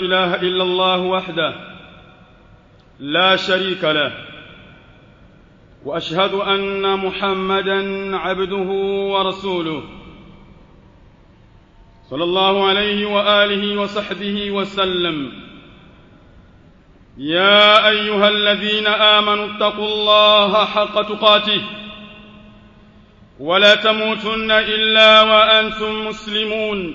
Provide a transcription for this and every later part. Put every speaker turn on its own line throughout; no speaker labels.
إله إلا الله وحده لا شريك له وأشهد أن محمدا عبده ورسوله. صلى الله عليه وآله وصحبه وسلم. يا أيها الذين آمنوا اتقوا الله حق تقاته. ولا تموتن إلا وأنتم مسلمون.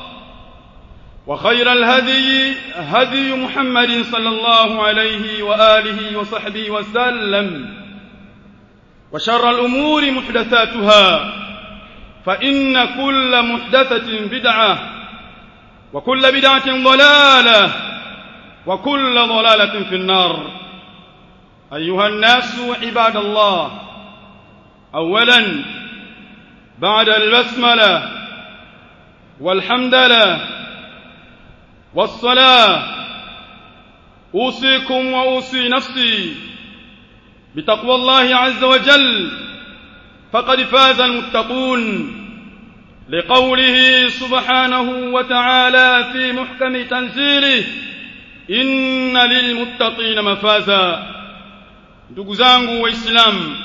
وخير الهدي هدي محمد صلى الله عليه وآله وصحبه وسلم وشر الأمور محدثاتها فإن كل محدثة بدعة وكل بدعة ضلالة وكل ضلالة في النار. أيها الناس عباد الله اولا بعد البسملة والحمد لله والصلاة. أوصيكم وأوصي نفسي بتقوى الله عز وجل. فقد فاز المتقون لقوله سبحانه وتعالى في محكم تنزيله إن للمتقين مفازا. ndugu zangu waislamu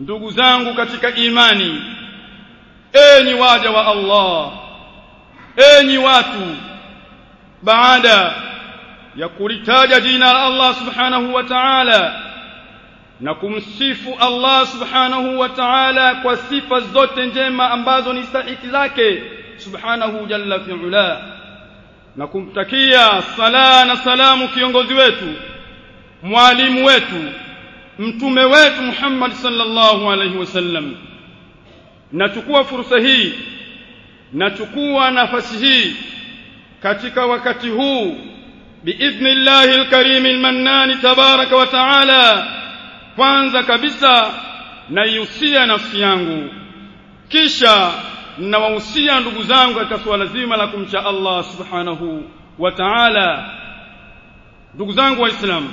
ndugu zangu katika imani enyi waja wa Allah enyi watu baada ya kulitaja jina la Allah subhanahu wa ta'ala na kumsifu Allah subhanahu wa ta'ala kwa sifa zote njema ambazo ni stahiki zake subhanahu jalla fi'ala na kumtakia sala na salamu kiongozi wetu mwalimu wetu mtume wetu Muhammad sallallahu alaihi wasallam nachukua fursa hii nachukua nafasi hii katika wakati huu biidhnillahi alkarimi almannani tabaraka wa taala kwanza kabisa naihusia nafsi yangu kisha nawahusia ndugu zangu katika suala zima la kumcha Allah subhanahu wa ta'ala. Ndugu zangu waislamu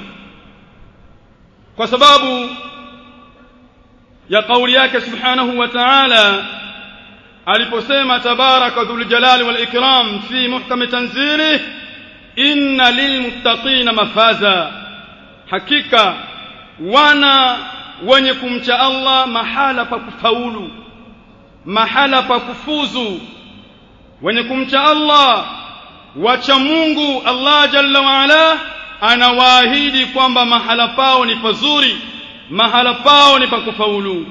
kwa sababu ya kauli yake subhanahu wa ta'ala aliposema tabaraka dhul jalali wal ikram fi muhkam tanzilih inna lilmuttaqina mafaza hakika wana wenye kumcha Allah mahala pa kufaulu mahala pa kufuzu wenye kumcha Allah wacha Mungu Allah jalla wa ala anawaahidi kwamba mahala pao ni pazuri mahala pao ni pa kufaulu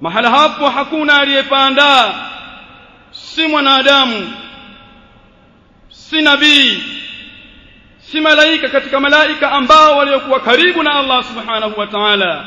mahala hapo hakuna aliyepanda. Si mwanadamu si nabii si malaika katika malaika ambao waliokuwa karibu na Allah subhanahu wa ta'ala.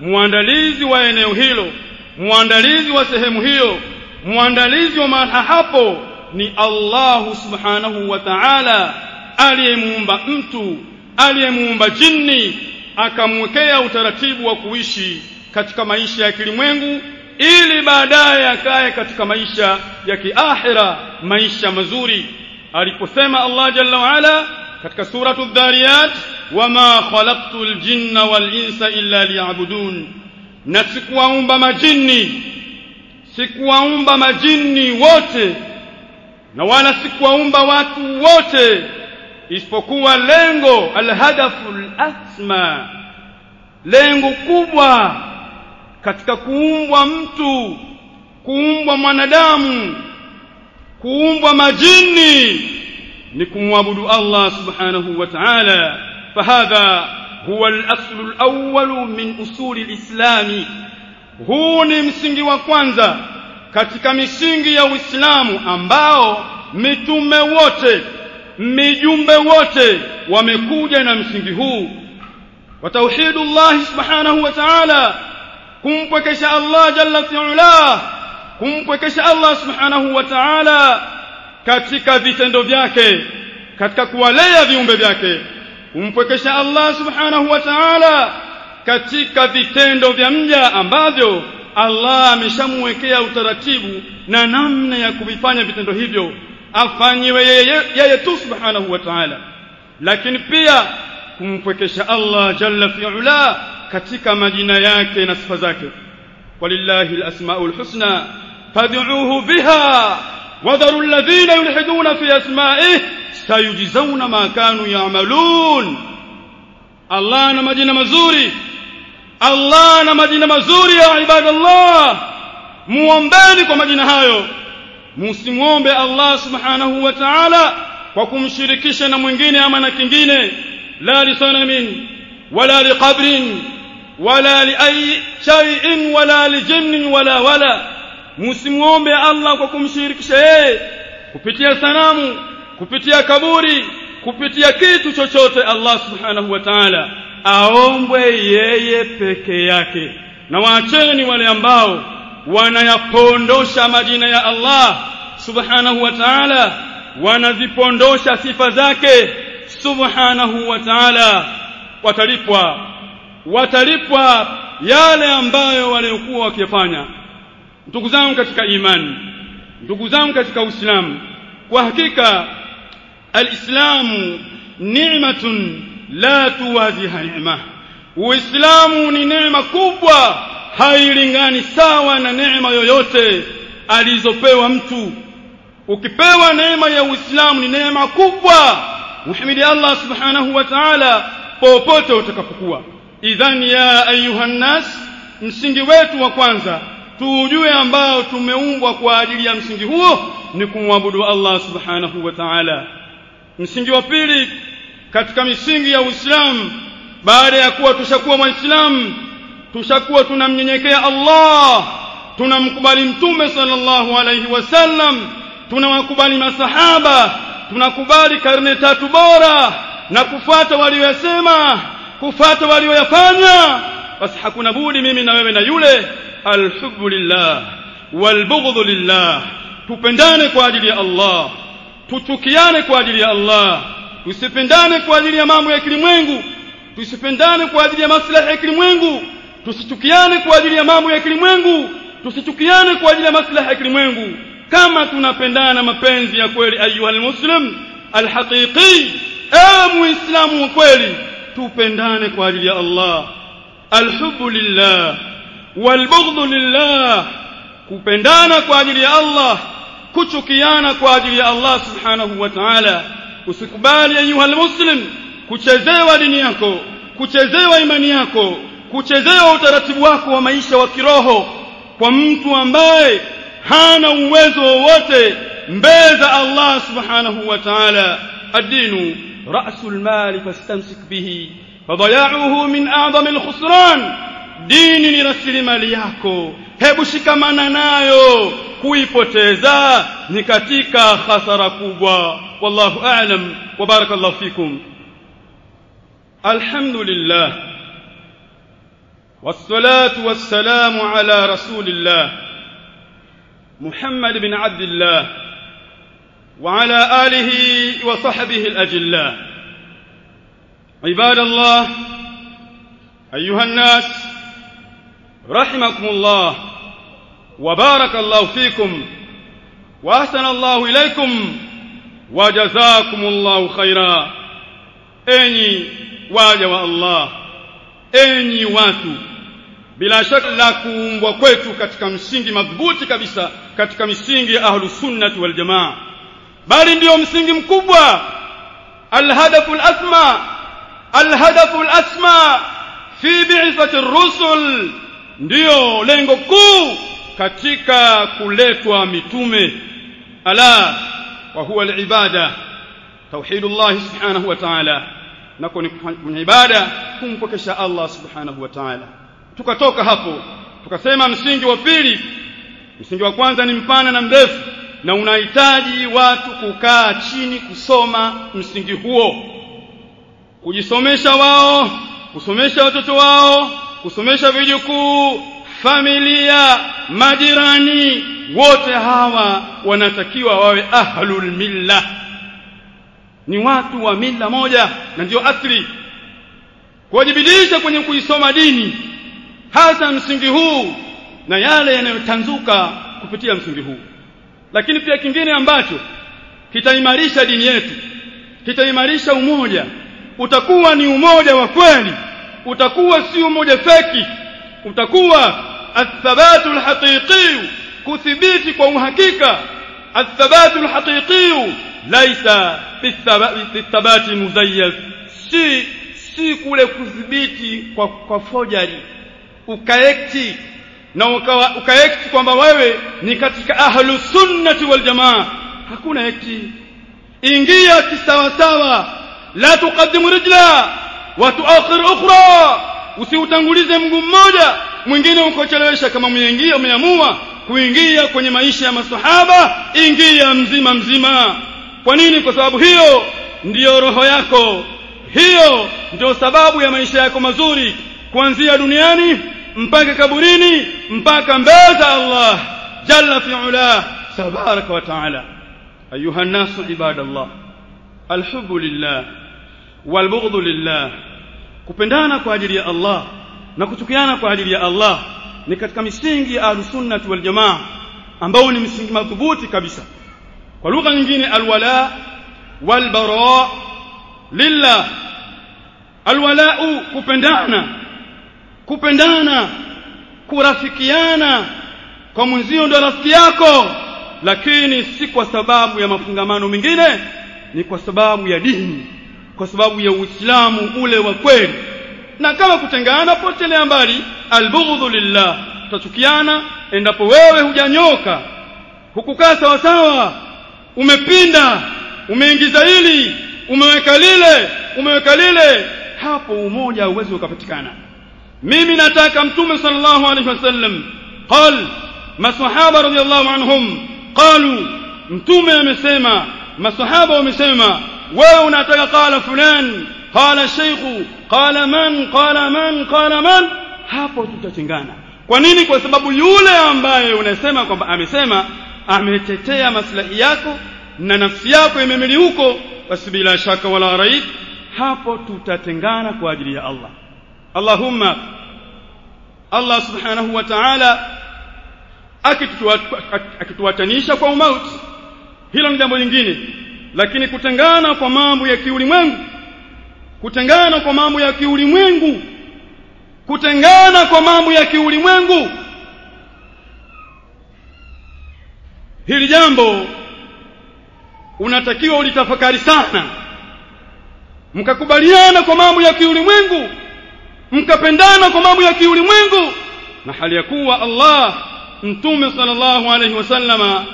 Muandalizi wa eneo hilo muandalizi wa sehemu hiyo muandalizi wa mahala hapo ni Allah subhanahu wa ta'ala aliyemuumba mtu aliyemuumba jini akamwekea utaratibu wa kuishi katika maisha ya kilimwengu ili baadaye akae katika maisha ya kiakhira maisha mazuri. Aliposema Allah jalla waala katika suratu dhariyat wama khalaqtu ljinna wal insa illa liya'budun. Na sikuwaumba majini sikuwaumba majini wote na wala sikuwaumba watu wote isipokuwa lengo alhadafu lasma lengo kubwa katika kuumbwa mtu kuumbwa mwanadamu kuumbwa majini ni kumwabudu Allah subhanahu wa ta'ala. Fahadha huwa al-aslu al-awwal min usuli al-islam huu ni msingi wa kwanza katika misingi ya Uislamu ambao mitume wote mijumbe wote wamekuja na msingi huu. Wa tauhidullah subhanahu wa ta'ala kumpwekesha Allah jalla fi'ala. Kumpwekesha Allah subhanahu wa ta'ala katika vitendo vyake katika kuwalea viumbe vyake. Kumpwekesha Allah subhanahu wa ta'ala katika vitendo vya mja ambavyo Allah ameshamwekea utaratibu na namna ya kuvifanya vitendo hivyo. Afanyiwe yeye, yeye tu subhanahu wa ta'ala. Lakini pia kumpwekesha Allah jalla fi'ala katika majina yake na sifa zake. Walillahi alasmaul husna fad'uuhu biha wadharu alladhina yulhiduna fi asma'ihi sayujzauna ma kanu ya'malun. Allah ana majina mazuri Allah ana majina mazuri ya ibadallah. Muombeni kwa majina hayo. Msimuombe Allah subhanahu wa ta'ala kwa kumshirikisha na mwingine ama na kingine. La lisanamin wala li qabrin wala liayi ay shay'in wala lijinnin wala wala. Msimuombe Allah kwa kumshirikisha yeye. Kupitia sanamu kupitia kaburi kupitia kitu chochote Allah subhanahu wa ta'ala. Aombwe yeye peke yake. Na waacheni wale ambao wanayapondosha majina ya Allah subhanahu wa ta'ala. Wanazipondosha sifa zake subhanahu wa ta'ala. Watalipwa watalipwa yale ambayo waliokuwa wakifanya. Ndugu zangu katika imani ndugu zangu katika Uislamu kwa hakika alislamu ni'matun la tuwaziha ni'ma uislamu ni neema kubwa hailingani sawa na neema yoyote alizopewa mtu. Ukipewa neema ya uislamu ni neema kubwa. Muhimidi allah subhanahu wa ta'ala popote utakapokuwa idhan ya ayuha nnas msingi wetu wa kwanza tuujue ambao tumeumbwa kwa ajili ya msingi huo ni kumwabudu allah subhanahu wa ta'ala. Msingi wa pili katika misingi ya Uislamu baada ya kuwa tushakuwa waislamu tushakuwa tunamnyenyekea Allah tunamkubali mtume sallallahu alayhi wasallam tunawakubali masahaba tunakubali karne tatu bora na kufuata waliyosema kufata walioyafanya basi hakuna budi mimi na wewe na yule alhubbu lillah walbughdhu lillah tupendane kwa ajili ya Allah tuchukiane kwa ajili ya Allah tusipendane kwa ajili ya mambo ya kilimwengu tusipendane kwa ajili ya maslahi ya kilimwengu tusichukiane kwa ajili ya mambo ya kilimwengu tusichukiane kwa ajili ya maslahi ya kilimwengu. Kama tunapendana mapenzi ya kweli ayuha almuslim alhaqiqi ewe muislamu wa kweli tupendane kwa ajili ya Allah. Alhubbu lillah walbughdhu lillah kupendana kwa ajili ya Allah kuchukiana kwa ajili ya Allah subhanahu wa ta'ala. Usikubali ayuha almuslim kuchezewa dini yako kuchezewa imani yako kuchezewa utaratibu wako wa maisha wa kiroho. Kwa mtu ambaye hana uwezo wowote mbele za Allah subhanahu wa ta'ala. Ad-dinu رأس المال فاستمسك به فضياعه من أعظم الخسران dini ni rasilimali yako hebu shikamana nayo kuipoteza ni katika hasara kubwa wallahu a'lam wa barakallahu fikum alhamdulillah wassalatu wassalamu ala rasulillah muhammad bin abdillah وعلى آله وصحبه الأجلاء. عباد الله أيها الناس رحمكم الله وبارك الله فيكم وأحسن الله إليكم وجزاكم الله خيرا. أني واجب الله أني la kuumbwa kwetu katika msingi madhubuti kabisa katika misingi ya ahlu sunnati wal jamaa bali ndiyo msingi mkubwa. Alhadafu alasma. Alhadafu alasma. Fi bi'thati rusul ndiyo lengo kuu katika kuletwa mitume. Ala wa huwa alibada. Tauhidullah subhanahu wa ta'ala. Nako ni kwenye ibada kumpokesha Allah subhanahu wa ta'ala. Tukatoka hapo tukasema msingi wa pili. Msingi wa kwanza ni mpana na mrefu na unahitaji watu kukaa chini kusoma msingi huo. Kujisomesha wao kusomesha watoto wao kusomesha vijukuu familia majirani wote hawa wanatakiwa wawe ahlul milla. Ni watu wa mila moja na ndio asli kuwajibidisha kwenye kuisoma dini hasa msingi huu na yale yanayotanzuka kupitia msingi huu lakini pia kingine ambacho kitaimarisha dini yetu kitaimarisha umoja. Utakuwa ni umoja wa kweli utakuwa si umoja feki utakuwa athabatu alhaqiqi kuthibiti kwa uhakika. Athabatu alhaqiqi laisa bithabati muzayyaz si si kule kudhibiti kwa, kwa fojari ukaekti na ukawa, ukaekti kwamba wewe ni katika ahlu sunnati wal jamaa. Hakuna ekti ingia kisawasawa. La tuqaddimu rijla wa tuakhir ukhra. Usiutangulize mguu mmoja. Mwingine ukochelewesha kama mwingia umeamua kuingia kwenye maisha ya masahaba ingia mzima mzima. Kwa nini? Kwa sababu hiyo ndiyo roho yako. Hiyo ndio sababu ya maisha yako mazuri. Kuanzia duniani mpaka kaburini mpaka mbele za Allah jalla fi'ala tabaraka wa taala. Ayuha nasu ibadallah alhubbu lillah walbughdhu lillah. Kupendana kwa ajili ya Allah na kuchukiana kwa ajili ya Allah ni katika misingi ya ahlusunnati wal jamaa ambao ni msingi madhubuti kabisa. Kwa lugha nyingine alwala walbara lillah. Alwalau kupendana kupendana kurafikiana kwa mwenzio ndio rafiki yako. Lakini si kwa sababu ya mafungamano mengine ni kwa sababu ya dini kwa sababu ya uislamu ule wa kweli. Na kama kutengana potelea mbali. Albughdhu lillah tutachukiana. Endapo wewe hujanyoka hukukaa sawa sawa umepinda umeingiza hili umeweka lile umeweka lile hapo umoja uwezi ukapatikana mimi nataka mtume sallallahu alaihi wasallam. Qal masahaba radhiallahu anhum qalu mtume amesema masahaba wamesema wewe unataka qala fulan qala sheikhu qala man qala man qala man. Hapo tutatengana kwa nini? Kwa sababu yule ambaye unasema kwamba amesema ametetea maslahi yako na nafsi yako imemili huko basi bila shaka wala raib hapo tutatengana kwa ajili ya Allah Allahumma Allah subhanahu wa ta'ala akituwatanisha kwa umauti. Hilo ni jambo lingine lakini kutengana kwa mambo ya kiulimwengu kutengana kwa mambo ya kiulimwengu kutengana kwa mambo ya kiulimwengu. Hili jambo unatakiwa ulitafakari sana. Mkakubaliana kwa mambo ya kiulimwengu mkapendana kwa mambo ya kiulimwengu na hali ya kuwa Allah mtume sallallahu alaihi wasallama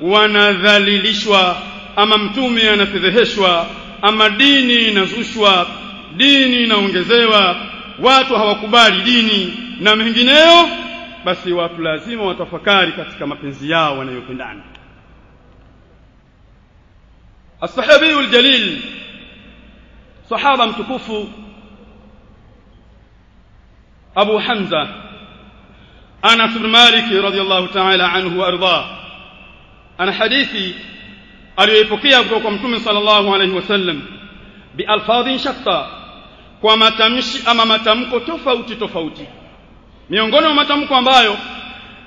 wanadhalilishwa ama mtume anafedheheshwa ama dini inazushwa dini inaongezewa watu hawakubali dini na mengineyo basi watu lazima watafakari katika mapenzi yao wanayopendana الصحابي الجليل صحابة متكوف أبو حمزة أنس بن مالك رضي الله تعالى عنه وأرضاه أنا حديثي aliyoipokea kutoka kwa mtume sallallahu alaihi wasallam bialfadhin shatta kwa matamshi ama matamko tofauti tofauti miongoni mwa matamko ambayo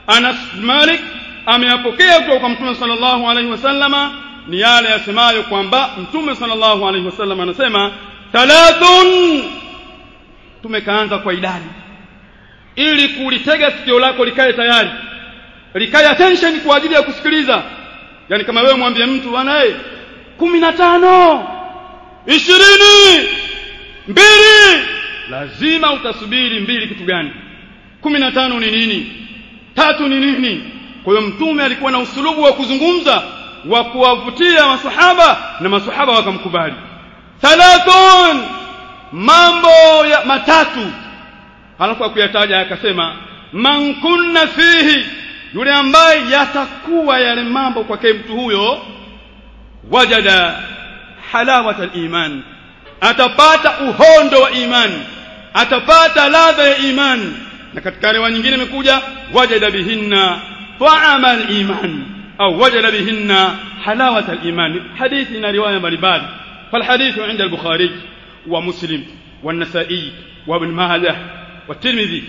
Anas Malik ameyapokea kutoka kwa mtume sallallahu alaihi wasallama ni yale yasemayo kwamba mtume sallallahu alaihi wasallam anasema thalathun tumekaanza kwa idadi ili kulitega sikio lako likae tayari likae attention kwa ajili ya kusikiliza. Yani kama wewe mwambie mtu bwana eh kumi na tano ishirini mbili lazima utasubiri mbili kitu gani? Kumi na tano ni nini? Tatu ni nini? Kwa hiyo mtume alikuwa na usulubu wa kuzungumza wa kuwavutia masahaba na masahaba wakamkubali. Thalathun mambo ya matatu halafu akuyataja akasema man kunna fihi yule ambaye yatakuwa yale mambo kwake mtu huyo wajada halawata al-iman atapata uhondo wa imani atapata ladha ya imani na katika riwaya nyingine imekuja wajada bihinna ta'ama al-iman au wajada bihinna halawata al-iman hadithi na riwaya mbalimbali فالحديث عند ومسلم والنسائي وابن ماجه والترمذي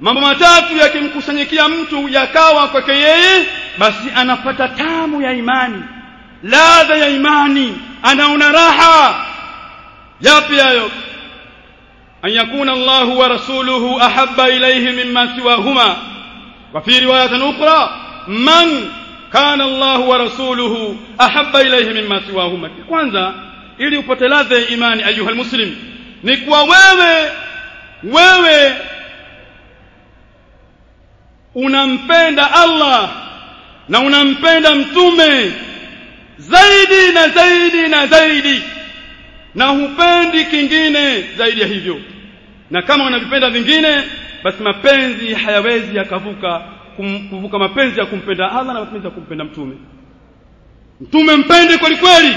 mambo matatu yakimkusanyikia mtu yakawa kwake yeye basi anapata tamu ya imani ladha ya imani anaona raha yapi hayo an yakuna Allahu wa rasuluhu ahabba ilayhi mimma siwahuma wa fi riwayatin ukhra man kana Allahu wa rasuluhu ahabba ilayhi mimma siwahuma kwanza ili upate ladha ya imani ayuha muslim ni kwa wewe wewe unampenda Allah na unampenda mtume zaidi na zaidi na zaidi na hupendi kingine zaidi ya hivyo. Na kama unavipenda vingine basi mapenzi hayawezi yakavuka kuvuka mapenzi ya kumpenda Allah na mapenzi ya kumpenda mtume. Mtume mpende kweli kweli.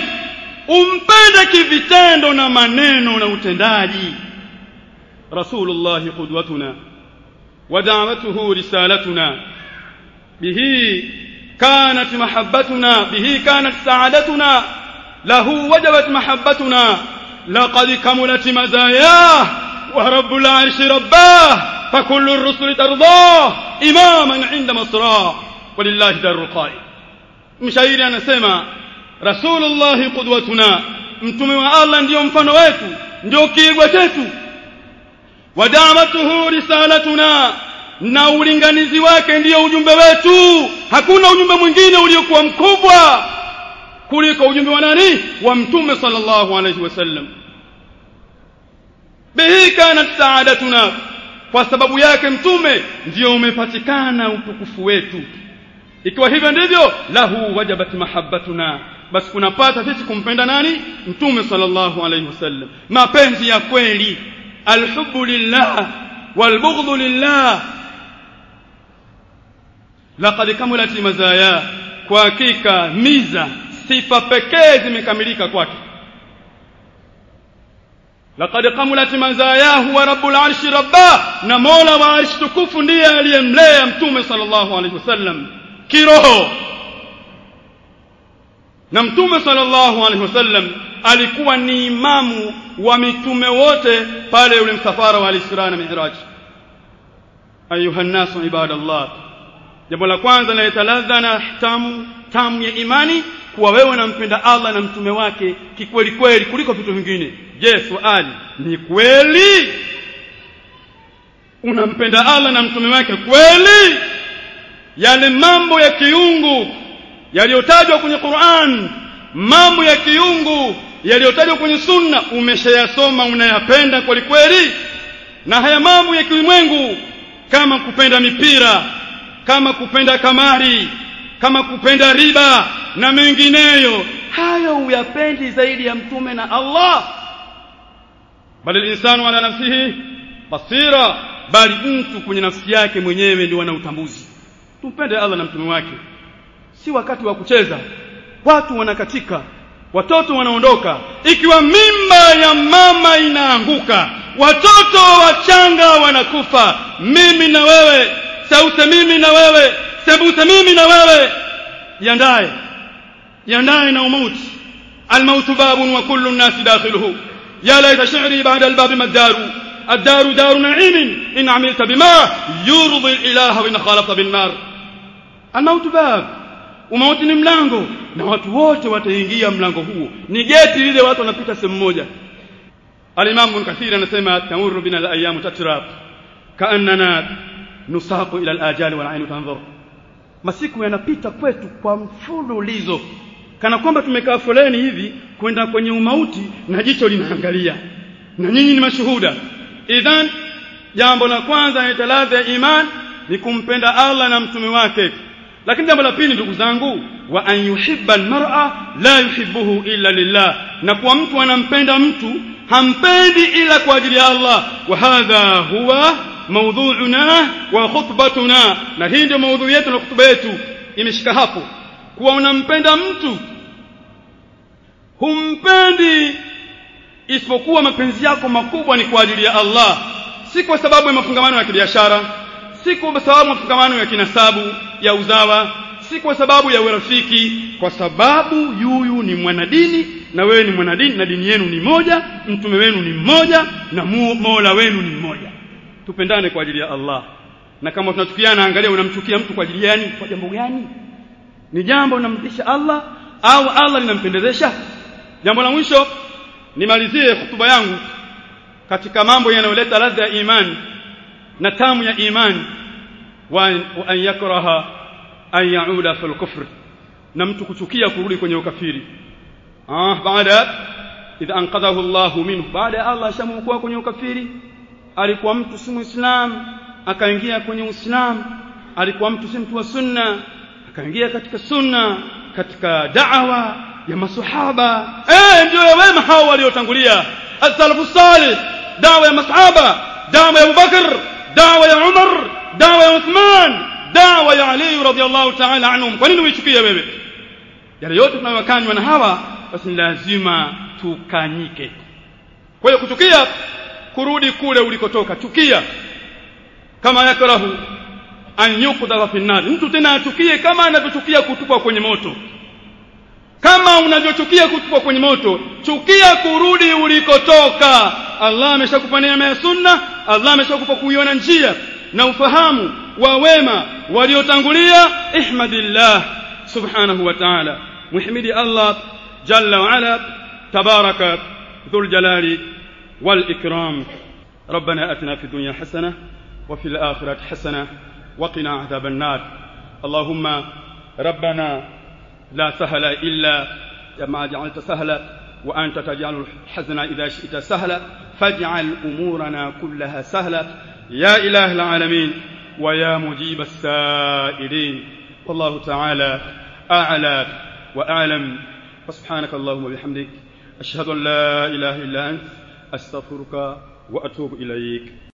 Umpende kivitendo na maneno na utendaji rasulullah qudwatuna ودعوته رسالتنا. به كانت محبتنا به كانت سعادتنا. له وجبت محبتنا. لقد كملت مزاياه. ورب العرش رباه. فكل الرسل ترضاه. إماما عند مصراه. ولله در القائل. mshairi anasema rasulullahi qudwatuna mtume wa allah ndiyo mfano wetu ndio kiigwa chetu wadamatuhu risalatuna. Na ulinganizi wake ndiyo ujumbe wetu. Hakuna ujumbe mwingine uliokuwa mkubwa kuliko ujumbe wa nani? Wa mtume sallallahu alayhi wasallam bihi kanat saadatuna. Kwa sababu yake mtume ndiyo umepatikana utukufu wetu. Ikiwa hivyo ndivyo lahu wajabat mahabbatuna. Basi kunapata sisi kumpenda nani? Mtume sallallahu alayhi wasallam mapenzi ya kweli alhubbu lillah walbughdhu lillah laqad kamulat mazaya kwa hakika miza sifa pekee zimekamilika kwake. Laqad kamulat mazayahu wa rabbul arshi rabbah na mola wa arshi tukufu ndiye aliyemlea mtume sallallahu alaihi wasallam. Kiroho na mtume sallallahu alaihi wasallam alikuwa ni imamu wa mitume wote pale ule msafara wa al-Isra na Mi'raj. Ayuha nasu ibadallah. Jambo la kwanza linaleta ladha na tamu tamu ya imani kuwa wewe unampenda Allah na mtume wake kikweli kweli kuliko vitu vingine. Je swali ni kweli? Unampenda Allah na mtume wake kweli? Yale mambo ya kiungu yaliyotajwa kwenye Qur'an mambo ya kiungu yaliyotajwa kwenye sunna umeshayasoma unayapenda kweli kweli. Na haya mambo ya kiulimwengu kama kupenda mipira kama kupenda kamari kama kupenda riba na mengineyo hayo uyapendi zaidi ya mtume na Allah. Bali insanu ala nafsihi basira bali mtu kwenye nafsi yake mwenyewe ndio ana utambuzi. Tumpende Allah na mtume wake si wakati wa kucheza watu wanakatika watoto wanaondoka ikiwa mimba ya mama inaanguka watoto wachanga wanakufa mimi na wewe saute mimi na wewe sebute mimi na wewe jiandae jiandae na umauti الموت باب وكل الناس داخله يا ليت شعري بعد الباب ما الدار الدار دار نعيم إن عملت بما يرضي الإله وإن خالفت بالنار الموت باب umauti ni mlango na watu wote wataingia mlango huo. Ni geti lile watu wanapita sehemu moja. Alimamu ibn kathir anasema tamurru bina al-ayyam tatrab kaannana nusaqu ila alajali wal ainu tanzur. Masiku yanapita kwetu kwa mfululizo kana kwamba tumekaa foleni hivi kwenda kwenye umauti na jicho linaangalia. Na nyinyi ni mashuhuda. Idhan jambo la kwanza ni talaza ya iman ni kumpenda Allah na mtume wake lakini jambo la pili ndugu zangu wa an yuhibba almar'a la yuhibbuhu illa lillah. Na kuwa mtu anampenda mtu hampendi ila kwa ajili ya Allah. Wa hadha huwa mawdhu'una wa khutbatuna. Na hii ndio maudhui yetu na khutba yetu. Imeshika hapo. Kuwa unampenda mtu humpendi isipokuwa mapenzi yako makubwa ni kwa ajili ya Allah. Si kwa sababu ya mafungamano ya kibiashara si kwa sababu ya mafungamano ya kinasabu ya uzawa si kwa sababu ya urafiki kwa sababu yuyu ni mwanadini na wewe ni mwanadini na dini yenu ni moja mtume wenu ni mmoja na mola wenu ni mmoja. Tupendane kwa ajili ya Allah. Na kama tunachukiana angalia unamchukia mtu kwa ajili gani kwa jambo gani? Ni jambo unamtisha Allah au Allah linampendezesha? Jambo la mwisho nimalizie hotuba yangu katika mambo yanayoleta ladha ya imani na tamu ya imani wa an yakraha an yauda fil kufr. Na mtu kuchukia kurudi kwenye ukafiri. Ah baada idha anqadhahu Allah minhu. Baada Allah shamwokoa kwenye ukafiri alikuwa mtu si muislam akaingia kwenye uislam alikuwa mtu si mtu wa sunna akaingia katika sunna katika da'wa ya masahaba eh ndio wema hao waliotangulia. As-salafu salih da'wa ya masahaba da'wa ya Abubakar da'wa ya Umar da'wa ya Uthman da'wa ya Ali radhiyallahu ta'ala anhum. Kwa nini uichukie wewe? Yale yote tunayokanywa na hawa basi lazima tukanyike. Kwa hiyo kuchukia kurudi kule ulikotoka. Chukia. Kama yakrahu an yuqdha fi nar mtu tena achukie kama anavyochukia kutupwa kwenye moto kama unavyochukia kutupwa kwenye moto chukia kurudi ulikotoka Allah ameshakupa neema ya sunna Allah ameshakupa kuiona njia na ufahamu wa wema waliotangulia ihmadillah subhanahu wa ta'ala muhimidi Allah jalla wa ala tabaraka dhul jalali wal ikram ربنا اتنا في الدنيا حسنه وفي الاخره حسنه وقنا عذاب النار اللهم ربنا لا سهل إلا ما جعلت سهلا وأنت تجعل الحزن إذا شئت سهلا. فاجعل أمورنا كلها سهلا. يا إله العالمين ويا مجيب السائلين. والله تعالى أعلى وأعلم. فسبحانك اللهم وبحمدك أشهد أن لا إله إلا أنت أستغفرك وأتوب إليك.